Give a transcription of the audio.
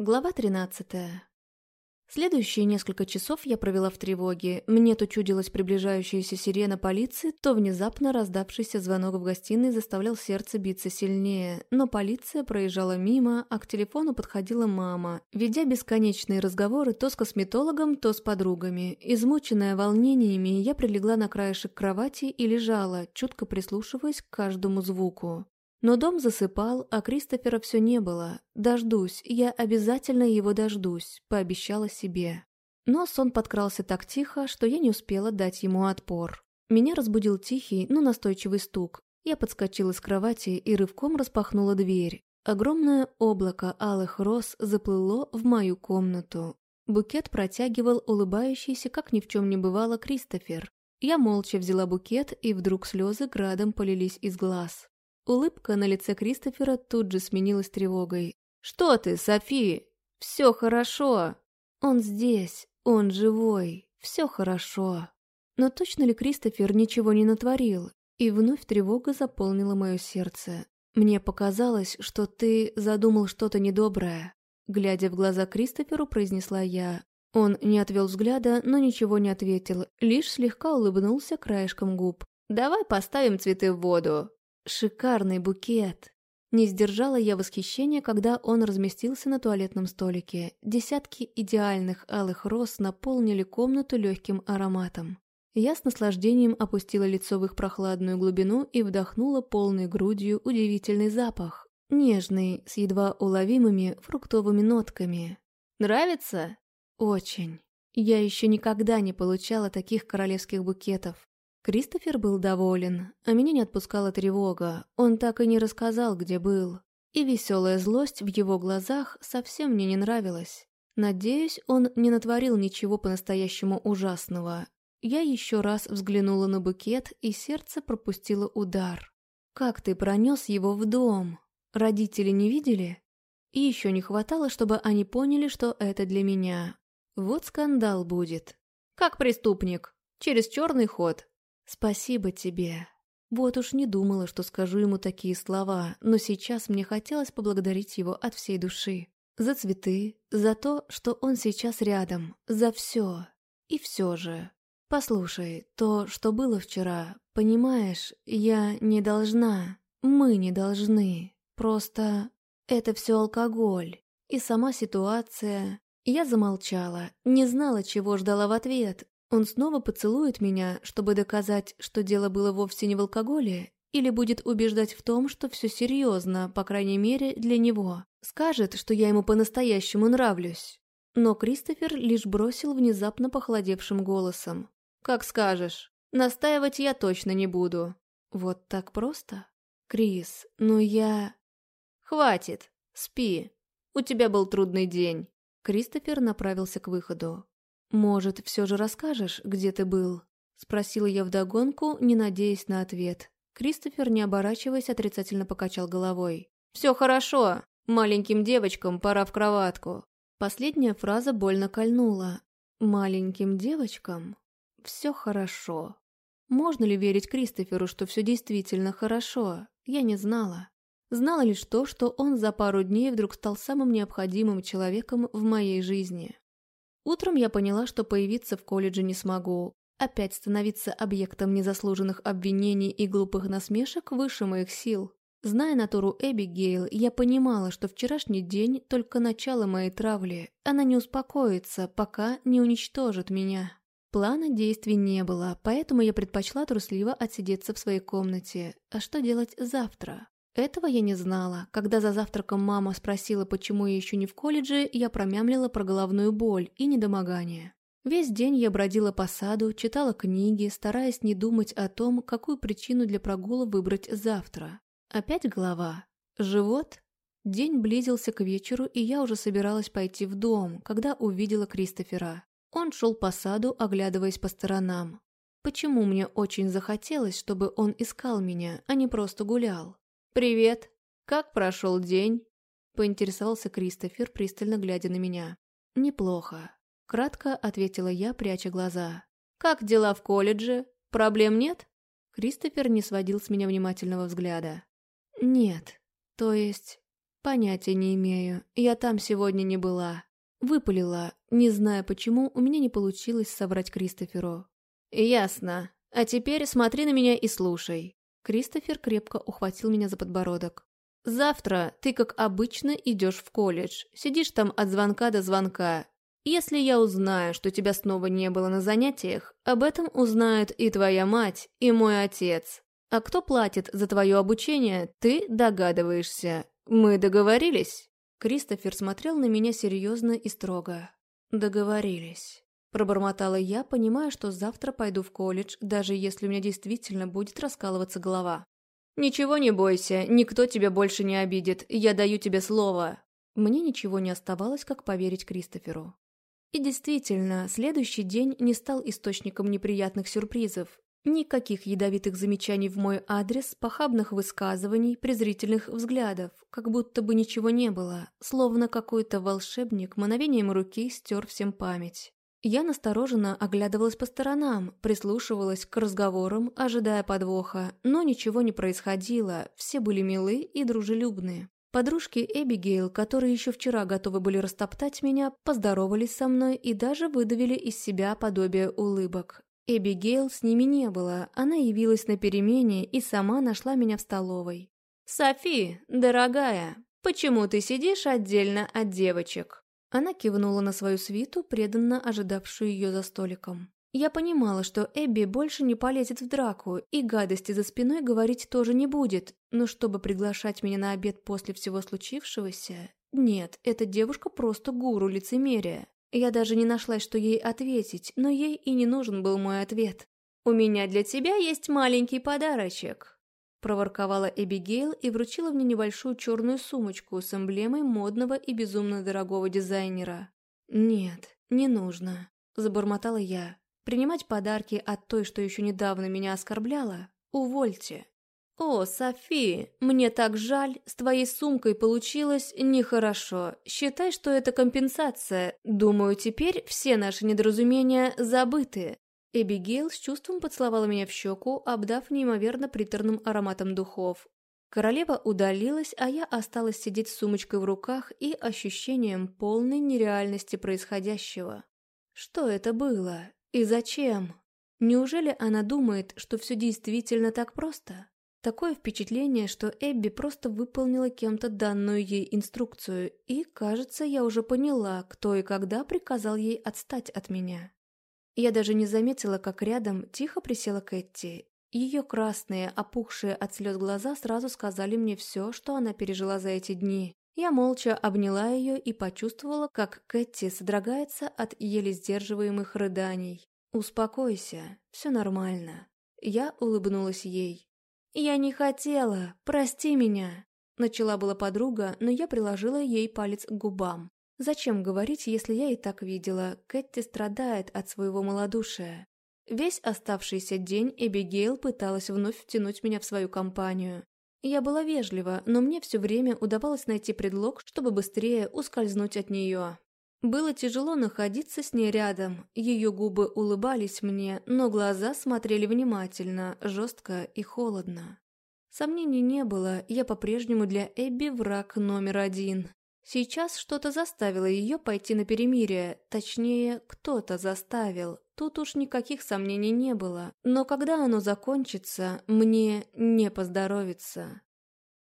Глава 13. Следующие несколько часов я провела в тревоге. Мне то чудилась приближающаяся сирена полиции, то внезапно раздавшийся звонок в гостиной заставлял сердце биться сильнее. Но полиция проезжала мимо, а к телефону подходила мама, ведя бесконечные разговоры то с косметологом, то с подругами. Измученная волнениями, я прилегла на краешек кровати и лежала, чутко прислушиваясь к каждому звуку. Но дом засыпал, а Кристофера все не было. Дождусь, я обязательно его дождусь, пообещала себе. Но сон подкрался так тихо, что я не успела дать ему отпор. Меня разбудил тихий, но настойчивый стук. Я подскочила с кровати и рывком распахнула дверь. Огромное облако алых роз заплыло в мою комнату. Букет протягивал улыбающийся, как ни в чем не бывало, Кристофер. Я молча взяла букет, и вдруг слезы градом полились из глаз. Улыбка на лице Кристофера тут же сменилась тревогой. «Что ты, Софи? Все хорошо!» «Он здесь, он живой, все хорошо!» Но точно ли Кристофер ничего не натворил? И вновь тревога заполнила мое сердце. Мне показалось, что ты задумал что-то недоброе. Глядя в глаза Кристоферу, произнесла я. Он не отвел взгляда, но ничего не ответил, лишь слегка улыбнулся краешком губ. «Давай поставим цветы в воду», Шикарный букет. Не сдержала я восхищения, когда он разместился на туалетном столике. Десятки идеальных алых роз наполнили комнату легким ароматом. Я с наслаждением опустила лицо в их прохладную глубину и вдохнула полной грудью удивительный запах. Нежный, с едва уловимыми фруктовыми нотками. «Нравится?» «Очень. Я еще никогда не получала таких королевских букетов. Кристофер был доволен, а меня не отпускала тревога. Он так и не рассказал, где был. И веселая злость в его глазах совсем мне не нравилась. Надеюсь, он не натворил ничего по-настоящему ужасного. Я еще раз взглянула на букет, и сердце пропустило удар. «Как ты пронес его в дом? Родители не видели?» И еще не хватало, чтобы они поняли, что это для меня. Вот скандал будет. «Как преступник. Через черный ход. «Спасибо тебе». Вот уж не думала, что скажу ему такие слова, но сейчас мне хотелось поблагодарить его от всей души. За цветы, за то, что он сейчас рядом, за все. И все же. Послушай, то, что было вчера, понимаешь, я не должна, мы не должны. Просто это все алкоголь. И сама ситуация... Я замолчала, не знала, чего ждала в ответ, он снова поцелует меня, чтобы доказать, что дело было вовсе не в алкоголе, или будет убеждать в том, что все серьезно, по крайней мере, для него. Скажет, что я ему по-настоящему нравлюсь. Но Кристофер лишь бросил внезапно похолодевшим голосом. «Как скажешь. Настаивать я точно не буду». «Вот так просто? Крис, ну я...» «Хватит. Спи. У тебя был трудный день». Кристофер направился к выходу. «Может, все же расскажешь, где ты был?» — спросила я вдогонку, не надеясь на ответ. Кристофер, не оборачиваясь, отрицательно покачал головой. «Все хорошо. Маленьким девочкам пора в кроватку». Последняя фраза больно кольнула. «Маленьким девочкам? Все хорошо». Можно ли верить Кристоферу, что все действительно хорошо? Я не знала. Знала лишь то, что он за пару дней вдруг стал самым необходимым человеком в моей жизни. Утром я поняла, что появиться в колледже не смогу. Опять становиться объектом незаслуженных обвинений и глупых насмешек выше моих сил. Зная натуру Эбигейл, я понимала, что вчерашний день – только начало моей травли. Она не успокоится, пока не уничтожит меня. Плана действий не было, поэтому я предпочла трусливо отсидеться в своей комнате. А что делать завтра? Этого я не знала. Когда за завтраком мама спросила, почему я еще не в колледже, я промямлила про головную боль и недомогание. Весь день я бродила по саду, читала книги, стараясь не думать о том, какую причину для прогула выбрать завтра. Опять голова. Живот? День близился к вечеру, и я уже собиралась пойти в дом, когда увидела Кристофера. Он шел по саду, оглядываясь по сторонам. Почему мне очень захотелось, чтобы он искал меня, а не просто гулял? «Привет! Как прошел день?» – поинтересовался Кристофер, пристально глядя на меня. «Неплохо», – кратко ответила я, пряча глаза. «Как дела в колледже? Проблем нет?» Кристофер не сводил с меня внимательного взгляда. «Нет. То есть... Понятия не имею. Я там сегодня не была. Выпалила, не зная почему, у меня не получилось соврать Кристоферу. «Ясно. А теперь смотри на меня и слушай». Кристофер крепко ухватил меня за подбородок. «Завтра ты, как обычно, идешь в колледж. Сидишь там от звонка до звонка. Если я узнаю, что тебя снова не было на занятиях, об этом узнают и твоя мать, и мой отец. А кто платит за твое обучение, ты догадываешься. Мы договорились?» Кристофер смотрел на меня серьезно и строго. «Договорились». Пробормотала я, понимая, что завтра пойду в колледж, даже если у меня действительно будет раскалываться голова. «Ничего не бойся, никто тебя больше не обидит, я даю тебе слово». Мне ничего не оставалось, как поверить Кристоферу. И действительно, следующий день не стал источником неприятных сюрпризов. Никаких ядовитых замечаний в мой адрес, похабных высказываний, презрительных взглядов, как будто бы ничего не было, словно какой-то волшебник мановением руки стер всем память. Я настороженно оглядывалась по сторонам, прислушивалась к разговорам, ожидая подвоха, но ничего не происходило, все были милы и дружелюбны. Подружки Эбигейл, которые еще вчера готовы были растоптать меня, поздоровались со мной и даже выдавили из себя подобие улыбок. Эбигейл с ними не было, она явилась на перемене и сама нашла меня в столовой. «Софи, дорогая, почему ты сидишь отдельно от девочек?» Она кивнула на свою свиту, преданно ожидавшую ее за столиком. Я понимала, что Эбби больше не полезет в драку, и гадости за спиной говорить тоже не будет, но чтобы приглашать меня на обед после всего случившегося... Нет, эта девушка просто гуру лицемерия. Я даже не нашла, что ей ответить, но ей и не нужен был мой ответ. «У меня для тебя есть маленький подарочек», Проворковала Эбигейл и вручила мне небольшую черную сумочку с эмблемой модного и безумно дорогого дизайнера. «Нет, не нужно», – забормотала я. «Принимать подарки от той, что еще недавно меня оскорбляла? Увольте». «О, Софи, мне так жаль, с твоей сумкой получилось нехорошо. Считай, что это компенсация. Думаю, теперь все наши недоразумения забыты. Эбигейл с чувством поцеловала меня в щеку, обдав неимоверно приторным ароматом духов. Королева удалилась, а я осталась сидеть с сумочкой в руках и ощущением полной нереальности происходящего. Что это было? И зачем? Неужели она думает, что все действительно так просто? Такое впечатление, что Эбби просто выполнила кем-то данную ей инструкцию, и, кажется, я уже поняла, кто и когда приказал ей отстать от меня. Я даже не заметила, как рядом тихо присела Кэти. Ее красные, опухшие от слез глаза сразу сказали мне все, что она пережила за эти дни. Я молча обняла ее и почувствовала, как Кэти содрогается от еле сдерживаемых рыданий. «Успокойся, все нормально». Я улыбнулась ей. «Я не хотела, прости меня!» Начала была подруга, но я приложила ей палец к губам. Зачем говорить, если я и так видела, Кэти страдает от своего малодушия. Весь оставшийся день Эбигейл пыталась вновь втянуть меня в свою компанию. Я была вежлива, но мне все время удавалось найти предлог, чтобы быстрее ускользнуть от нее. Было тяжело находиться с ней рядом, ее губы улыбались мне, но глаза смотрели внимательно, жестко и холодно. Сомнений не было, я по-прежнему для Эбби враг номер один. Сейчас что-то заставило ее пойти на перемирие, точнее, кто-то заставил. Тут уж никаких сомнений не было. Но когда оно закончится, мне не поздоровится.